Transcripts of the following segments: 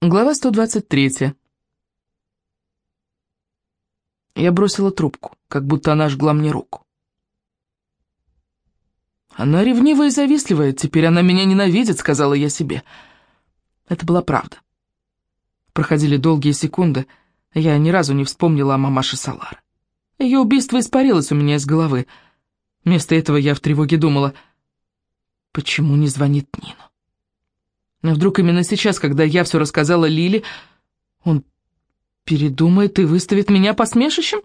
Глава 123. Я бросила трубку, как будто она жгла мне руку. «Она ревнивая и завистливая, теперь она меня ненавидит», — сказала я себе. Это была правда. Проходили долгие секунды, я ни разу не вспомнила о мамаше Салар. Ее убийство испарилось у меня из головы. Вместо этого я в тревоге думала, почему не звонит Нину? Но вдруг именно сейчас, когда я все рассказала Лиле, он передумает и выставит меня посмешищем?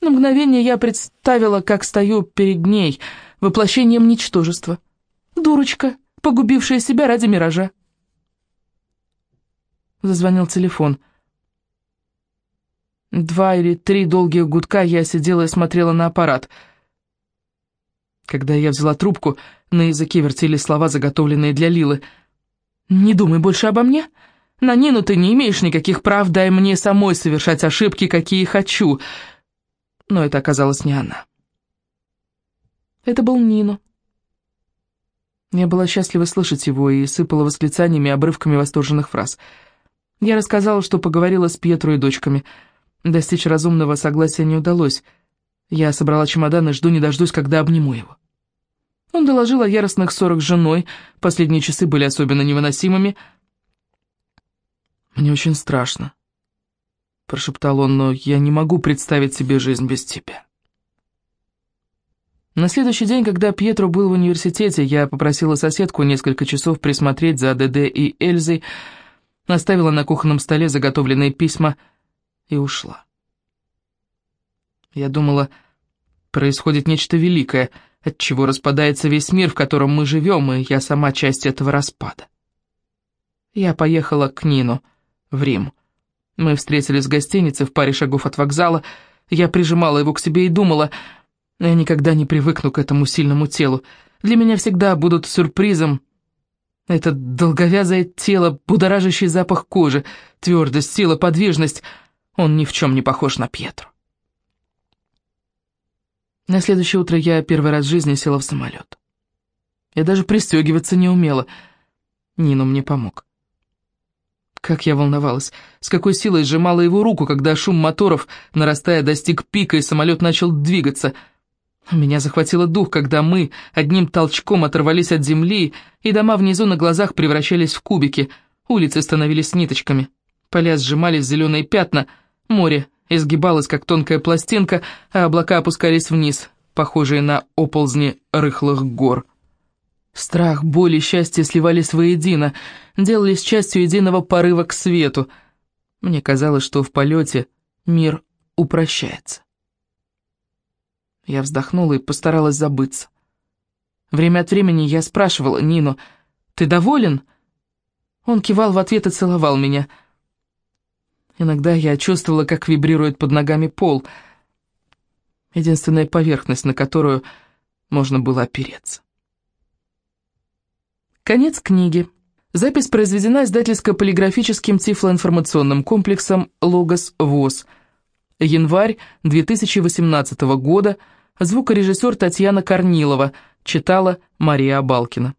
На мгновение я представила, как стою перед ней, воплощением ничтожества. Дурочка, погубившая себя ради миража. Зазвонил телефон. Два или три долгих гудка я сидела и смотрела на аппарат. Когда я взяла трубку, на языке вертели слова, заготовленные для Лилы — «Не думай больше обо мне. На Нину ты не имеешь никаких прав, дай мне самой совершать ошибки, какие хочу». Но это оказалось не она. Это был Нину. Я была счастлива слышать его и сыпала восклицаниями и обрывками восторженных фраз. Я рассказала, что поговорила с Пьетро и дочками. Достичь разумного согласия не удалось. Я собрала чемодан и жду не дождусь, когда обниму его. Он доложил о яростных ссорах с женой, последние часы были особенно невыносимыми. «Мне очень страшно», — прошептал он, — «но я не могу представить себе жизнь без тебя». На следующий день, когда Пьетро был в университете, я попросила соседку несколько часов присмотреть за ДД и Эльзой, оставила на кухонном столе заготовленные письма и ушла. Я думала, происходит нечто великое — отчего распадается весь мир, в котором мы живем, и я сама часть этого распада. Я поехала к Нину, в Рим. Мы встретились в гостинице в паре шагов от вокзала, я прижимала его к себе и думала, я никогда не привыкну к этому сильному телу, для меня всегда будут сюрпризом это долговязое тело, будоражащий запах кожи, твердость, сила, подвижность. Он ни в чем не похож на Пьетру. На следующее утро я первый раз в жизни села в самолет. Я даже пристегиваться не умела. Нину мне помог. Как я волновалась, с какой силой сжимала его руку, когда шум моторов, нарастая, достиг пика, и самолет начал двигаться. Меня захватило дух, когда мы одним толчком оторвались от земли, и дома внизу на глазах превращались в кубики, улицы становились ниточками, поля сжимались в зеленые пятна, море изгибалась, как тонкая пластинка, а облака опускались вниз, похожие на оползни рыхлых гор. Страх, боль и счастье сливались воедино, делались частью единого порыва к свету. Мне казалось, что в полете мир упрощается. Я вздохнула и постаралась забыться. Время от времени я спрашивала Нину, «Ты доволен?» Он кивал в ответ и целовал меня — Иногда я чувствовала, как вибрирует под ногами пол. Единственная поверхность, на которую можно было опереться. Конец книги. Запись произведена издательско-полиграфическим тифлоинформационным комплексом «Логос ВОЗ». Январь 2018 года. Звукорежиссер Татьяна Корнилова. Читала Мария Абалкина.